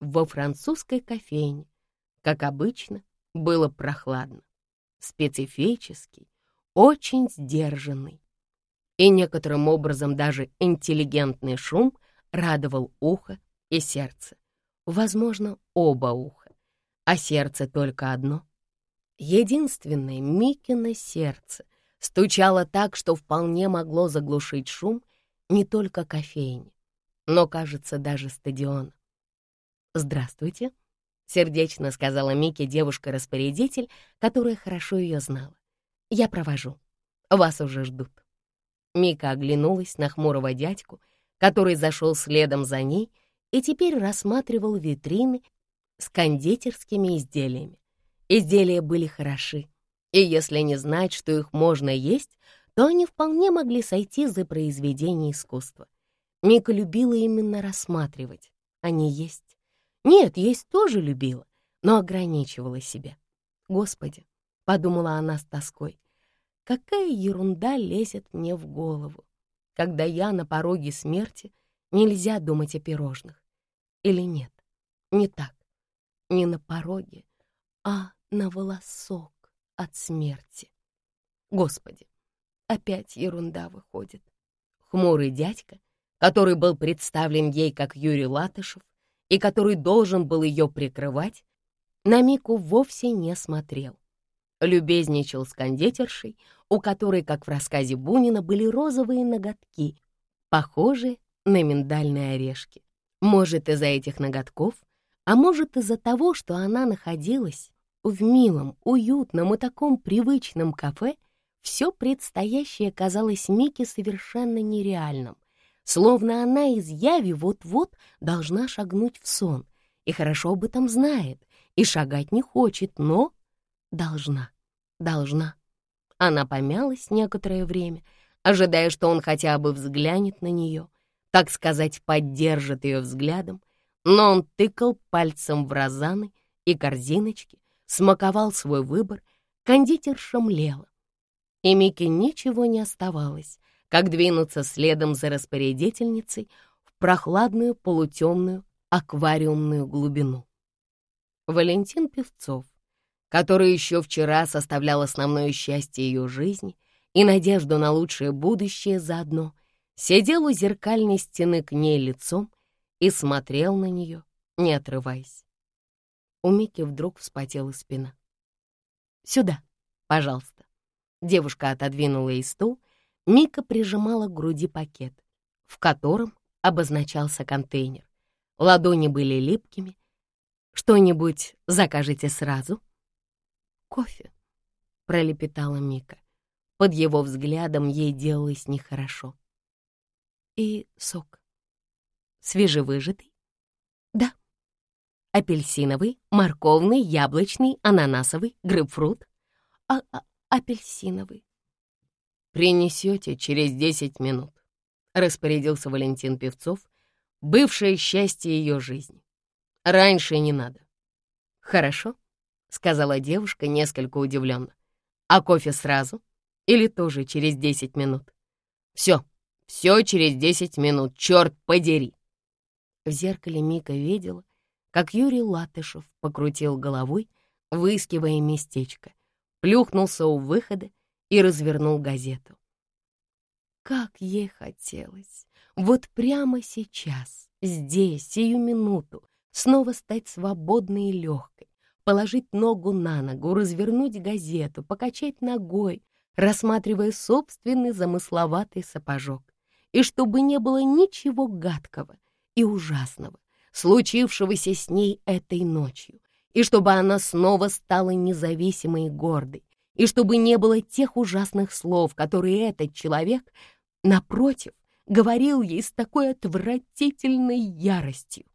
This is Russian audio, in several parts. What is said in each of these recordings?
во французской кофейне, как обычно, было прохладно, специфический, очень сдержанный. И некоторым образом даже интеллигентный шум радовал ухо и сердце. Возможно, оба уха, а сердце только одно. Единственное Микино сердце стучало так, что вполне могло заглушить шум не только кофейни, но, кажется, даже стадиона. «Здравствуйте», — сердечно сказала Микки девушка-распорядитель, которая хорошо ее знала. «Я провожу. Вас уже ждут». Мика оглянулась на хмурого дядьку, который зашел следом за ней и теперь рассматривал витрины с кондитерскими изделиями. Изделия были хороши, и если не знать, что их можно есть, то они вполне могли сойти за произведение искусства. Мика любила именно рассматривать, а не есть. Нет, есть тоже любила, но ограничивала себя. «Господи!» — подумала она с тоской. «Какая ерунда лезет мне в голову, когда я на пороге смерти, нельзя думать о пирожных. Или нет, не так, не на пороге, а на волосок от смерти. Господи, опять ерунда выходит. Хмурый дядька, который был представлен ей как Юрий Латышев и который должен был ее прикрывать, на Мику вовсе не смотрел. Любезничал с кондитершей, у которой, как в рассказе Бунина, были розовые ноготки, похожие на миндальные орешки. Может, из-за этих ноготков, а может, из-за того, что она находилась в милом, уютном и таком привычном кафе, все предстоящее казалось Мике совершенно нереальным, словно она из яви вот-вот должна шагнуть в сон, и хорошо об этом знает, и шагать не хочет, но должна, должна. Она помялась некоторое время, ожидая, что он хотя бы взглянет на нее, так сказать, поддержит ее взглядом, но он тыкал пальцем в розаны и корзиночки, смаковал свой выбор, кондитер шумлела. И Мике ничего не оставалось, как двинуться следом за распорядительницей в прохладную полутемную аквариумную глубину. Валентин Певцов, который еще вчера составлял основное счастье ее жизни и надежду на лучшее будущее заодно, сидел у зеркальной стены к ней лицом и смотрел на нее, не отрываясь. У Мики вдруг вспотела спина. «Сюда, пожалуйста». Девушка отодвинула ей стул Мика прижимала к груди пакет, в котором обозначался контейнер. Ладони были липкими. «Что-нибудь закажете сразу?» «Кофе», — пролепетала Мика. Под его взглядом ей делалось нехорошо. «И сок. Свежевыжатый?» «Да». «Апельсиновый, морковный, яблочный, ананасовый, грейпфрут?» а -а «Апельсиновый», «Принесете через десять минут», — распорядился Валентин Певцов, бывшее счастье ее жизни. «Раньше не надо». «Хорошо», — сказала девушка несколько удивленно. «А кофе сразу? Или тоже через десять минут?» «Все, все через десять минут, черт подери!» В зеркале Мика видела, как Юрий Латышев покрутил головой, выискивая местечко, плюхнулся у выхода и развернул газету. Как ей хотелось вот прямо сейчас, здесь, сию минуту, снова стать свободной и легкой, положить ногу на ногу, развернуть газету, покачать ногой, рассматривая собственный замысловатый сапожок, и чтобы не было ничего гадкого и ужасного, случившегося с ней этой ночью, и чтобы она снова стала независимой и гордой, и чтобы не было тех ужасных слов, которые этот человек, напротив, говорил ей с такой отвратительной яростью.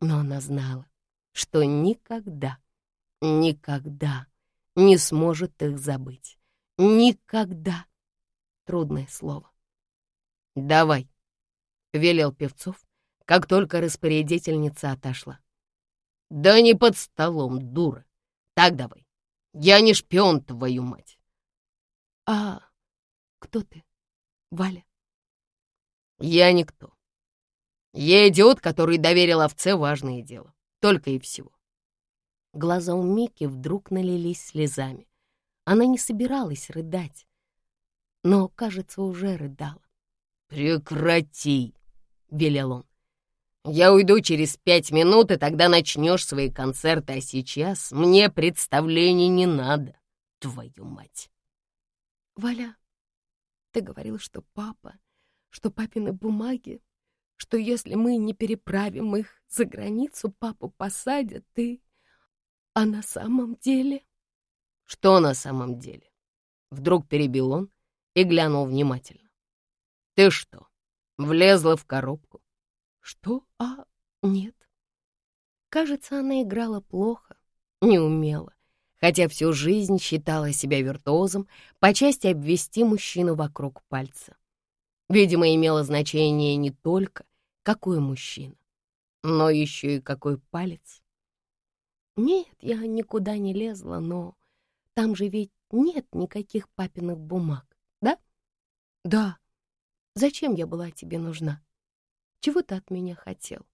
Но она знала, что никогда, никогда не сможет их забыть. Никогда. Трудное слово. «Давай», — велел Певцов, как только распорядительница отошла. «Да не под столом, дура. Так давай. Я не шпион, твою мать. А кто ты, Валя? Я никто. Я идиот, который доверил овце важное дело. Только и всего. Глаза у Мики вдруг налились слезами. Она не собиралась рыдать, но, кажется, уже рыдала. «Прекрати!» — велел он. «Я уйду через пять минут, и тогда начнешь свои концерты, а сейчас мне представлений не надо, твою мать!» «Валя, ты говорил, что папа, что папины бумаги, что если мы не переправим их за границу, папу посадят, ты... А на самом деле...» «Что на самом деле?» Вдруг перебил он и глянул внимательно. «Ты что, влезла в коробку?» «Что? А, нет». Кажется, она играла плохо, не умела, хотя всю жизнь считала себя виртуозом по части обвести мужчину вокруг пальца. Видимо, имело значение не только, какой мужчина, но еще и какой палец. Нет, я никуда не лезла, но там же ведь нет никаких папиных бумаг, да? Да. Зачем я была тебе нужна? Чего ты от меня хотел?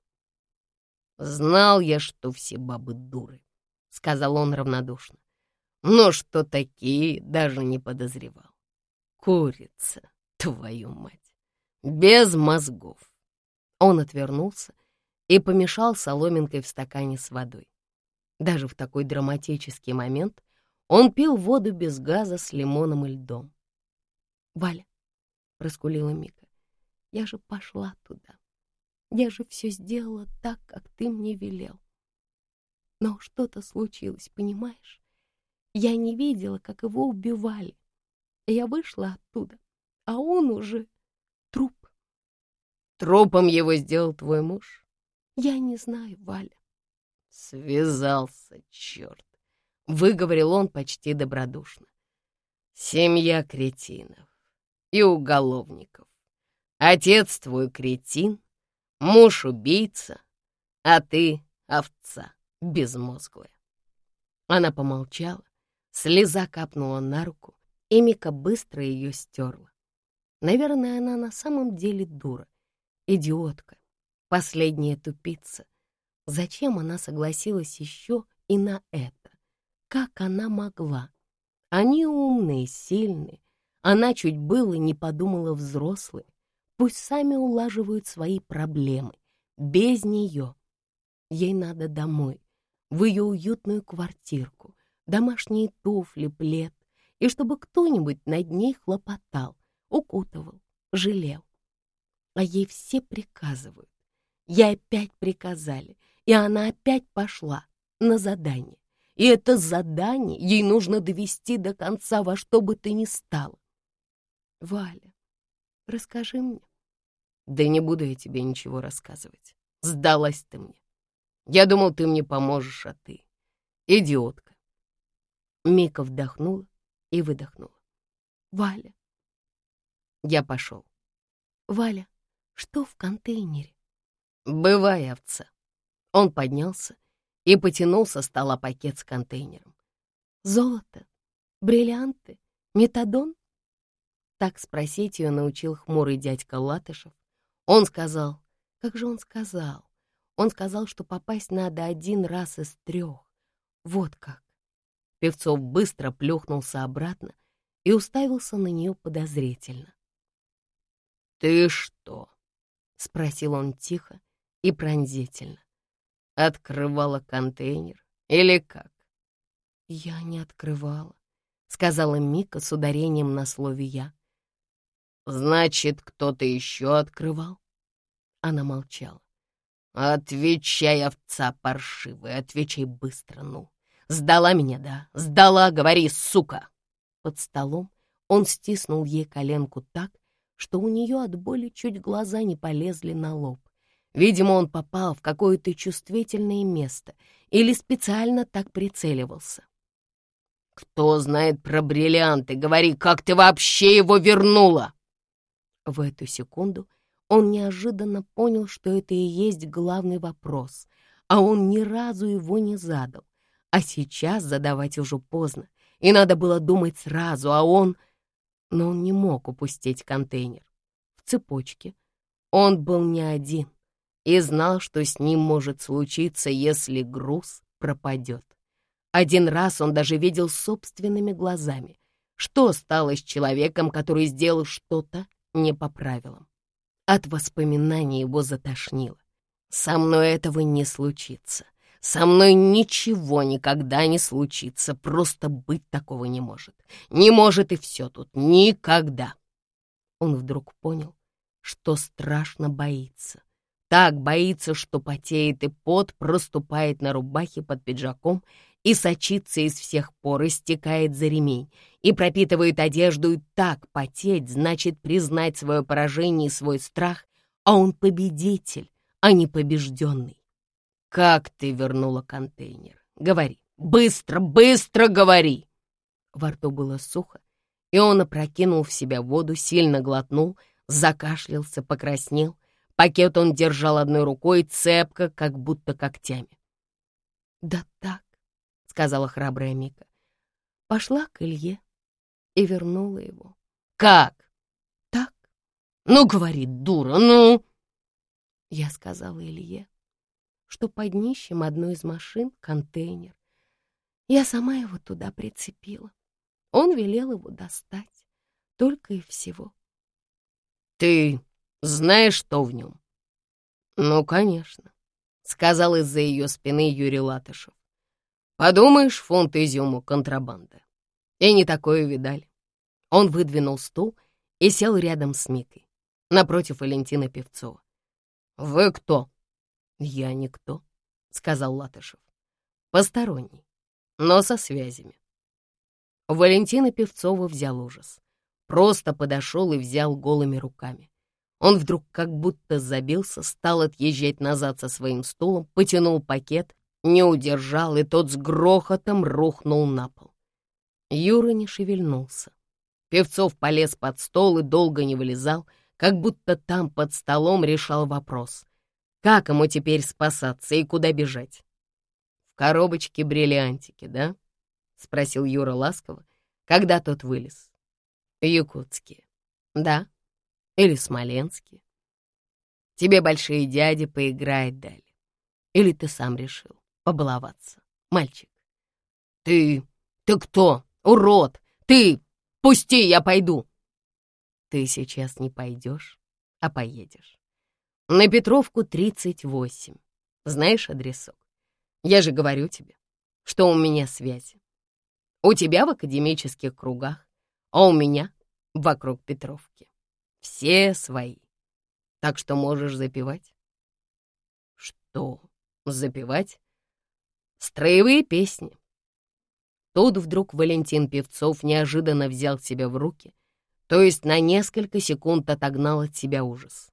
Знал я, что все бабы дуры, — сказал он равнодушно. Но что такие, даже не подозревал. Курица, твою мать, без мозгов. Он отвернулся и помешал соломинкой в стакане с водой. Даже в такой драматический момент он пил воду без газа с лимоном и льдом. «Валя», — раскулила Мика, — «я же пошла туда. Я же все сделала так, как ты мне велел. Но что-то случилось, понимаешь? Я не видела, как его убивали. Я вышла оттуда, а он уже труп. Трупом его сделал твой муж? Я не знаю, Валя. Связался, черт. Выговорил он почти добродушно. Семья кретинов и уголовников. Отец твой кретин, муж убийца, а ты овца безмозглая. Она помолчала, слеза капнула на руку, и Мика быстро ее стерла. Наверное, она на самом деле дура Идиотка, последняя тупица. Зачем она согласилась еще и на это? Как она могла? Они умные, сильные. Она чуть было не подумала взрослые. Пусть сами улаживают свои проблемы. Без нее. Ей надо домой, в ее уютную квартирку, домашние туфли, плед, и чтобы кто-нибудь над ней хлопотал, укутывал, жалел а ей все приказывают. Ей опять приказали, и она опять пошла на задание. И это задание ей нужно довести до конца во что бы ты ни стало. Валя, расскажи мне. Да не буду я тебе ничего рассказывать. Сдалась ты мне. Я думал, ты мне поможешь, а ты — идиотка. Мика вдохнула и выдохнула. Валя. Я пошел. Валя, что в контейнере? Бывай, овца. Он поднялся и потянул со стола пакет с контейнером. Золото, бриллианты, метадон? Так спросить ее научил хмурый дядька Латышев. Он сказал, как же он сказал? Он сказал, что попасть надо один раз из трех. Вот как. Певцов быстро плюхнулся обратно и уставился на нее подозрительно. «Ты что, — спросил он тихо и пронзительно. «Открывала контейнер или как?» «Я не открывала», — сказала Мика с ударением на слове «я». «Значит, кто-то еще открывал?» Она молчала. «Отвечай, овца паршивая, отвечай быстро, ну. Сдала меня, да? Сдала, говори, сука!» Под столом он стиснул ей коленку так, что у нее от боли чуть глаза не полезли на лоб. Видимо, он попал в какое-то чувствительное место или специально так прицеливался. «Кто знает про бриллианты? Говори, как ты вообще его вернула?» В эту секунду он неожиданно понял, что это и есть главный вопрос, а он ни разу его не задал. А сейчас задавать уже поздно, и надо было думать сразу, а он но он не мог упустить контейнер. В цепочке он был не один. и знал, что с ним может случиться, если груз пропадет. Один раз он даже видел собственными глазами, что стало с человеком, который сделал что-то не по правилам. От воспоминаний его затошнило. «Со мной этого не случится. Со мной ничего никогда не случится. Просто быть такого не может. Не может и все тут. Никогда!» Он вдруг понял, что страшно боится. Так боится, что потеет и пот проступает на рубахе под пиджаком и сочится из всех пор, и стекает за ремень, и пропитывает одежду, и так потеть значит признать свое поражение и свой страх, а он победитель, а не побежденный. «Как ты вернула контейнер? Говори, быстро, быстро говори!» Во рту было сухо, и он опрокинул в себя воду, сильно глотнул, закашлялся, покраснел. Пакет он держал одной рукой, цепко, как будто когтями. «Да так», — сказала храбрая Мика. Пошла к Илье и вернула его. «Как?» «Так». «Ну, говори, дура, ну!» Я сказала Илье, что под днищем одной из машин контейнер. Я сама его туда прицепила. Он велел его достать, только и всего. «Ты знаешь, что в нем?» «Ну, конечно», — сказал из-за ее спины Юрий Латышев. «Подумаешь, фунт изюму контрабанда. И не такое видали». Он выдвинул стул и сел рядом с Микой, напротив Валентина Певцова. «Вы кто?» «Я никто», — сказал Латышев. «Посторонний, но со связями. Валентина Певцова взял ужас. Просто подошел и взял голыми руками. Он вдруг как будто забился, стал отъезжать назад со своим стулом, потянул пакет, не удержал, и тот с грохотом рухнул на пол. Юра не шевельнулся. Певцов полез под стол и долго не вылезал, как будто там под столом решал вопрос. Как ему теперь спасаться и куда бежать? В коробочке бриллиантики, да? — спросил Юра ласково, когда тот вылез. «Якутские, да? Или смоленские? Тебе большие дяди поиграть дали. Или ты сам решил побаловаться, мальчик? Ты... ты кто? Урод! Ты... Пусти, я пойду!» «Ты сейчас не пойдешь, а поедешь. На Петровку 38. Знаешь адресок? Я же говорю тебе, что у меня связи. У тебя в академических кругах, а у меня вокруг Петровки. Все свои. Так что можешь запевать. Что запевать? Строевые песни. Тут вдруг Валентин Певцов неожиданно взял себя в руки, то есть на несколько секунд отогнал от себя ужас.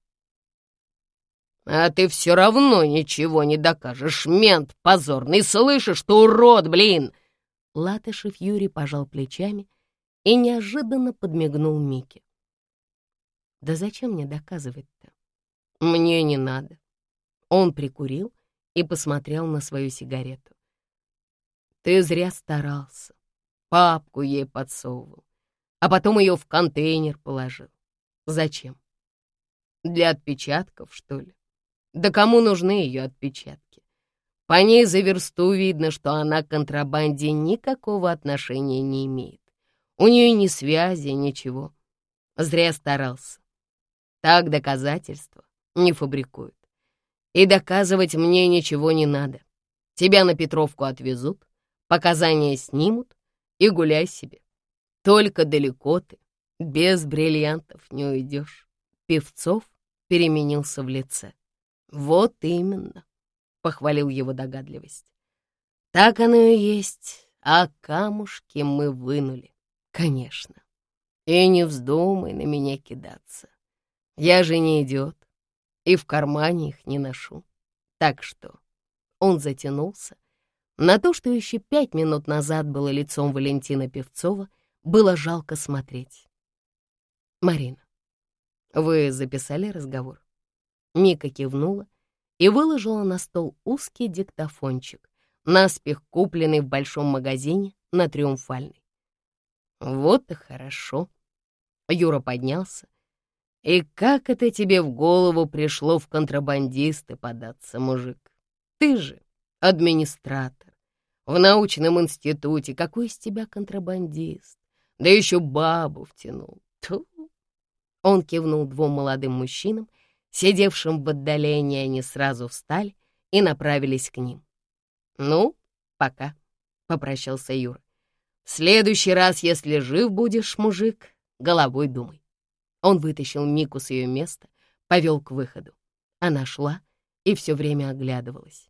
«А ты все равно ничего не докажешь, мент позорный, слышишь, что урод, блин!» Латышев Юрий пожал плечами и неожиданно подмигнул Мике. «Да зачем мне доказывать-то? Мне не надо». Он прикурил и посмотрел на свою сигарету. «Ты зря старался. Папку ей подсовывал, а потом ее в контейнер положил. Зачем? Для отпечатков, что ли? Да кому нужны ее отпечатки? По ней за версту видно, что она к контрабанде никакого отношения не имеет. У нее ни связи, ничего. Зря старался. Так доказательства не фабрикуют. И доказывать мне ничего не надо. Тебя на Петровку отвезут, показания снимут и гуляй себе. Только далеко ты, без бриллиантов не уйдешь. Певцов переменился в лице. Вот именно похвалил его догадливость. Так оно и есть, а камушки мы вынули, конечно. И не вздумай на меня кидаться. Я же не идиот, и в кармане их не ношу. Так что он затянулся. На то, что еще пять минут назад было лицом Валентина Певцова, было жалко смотреть. «Марина, вы записали разговор?» Мика кивнула и выложила на стол узкий диктофончик, наспех купленный в большом магазине на Триумфальной. Вот и хорошо. Юра поднялся И как это тебе в голову пришло в контрабандисты податься, мужик? Ты же администратор. В научном институте какой из тебя контрабандист? Да еще бабу втянул. Ту. Он кивнул двум молодым мужчинам, сидевшим в отдалении, они сразу встали и направились к ним. «Ну, пока», — попрощался Юра. «В следующий раз, если жив будешь, мужик, головой думай». Он вытащил Мику с ее места, повел к выходу. Она шла и все время оглядывалась.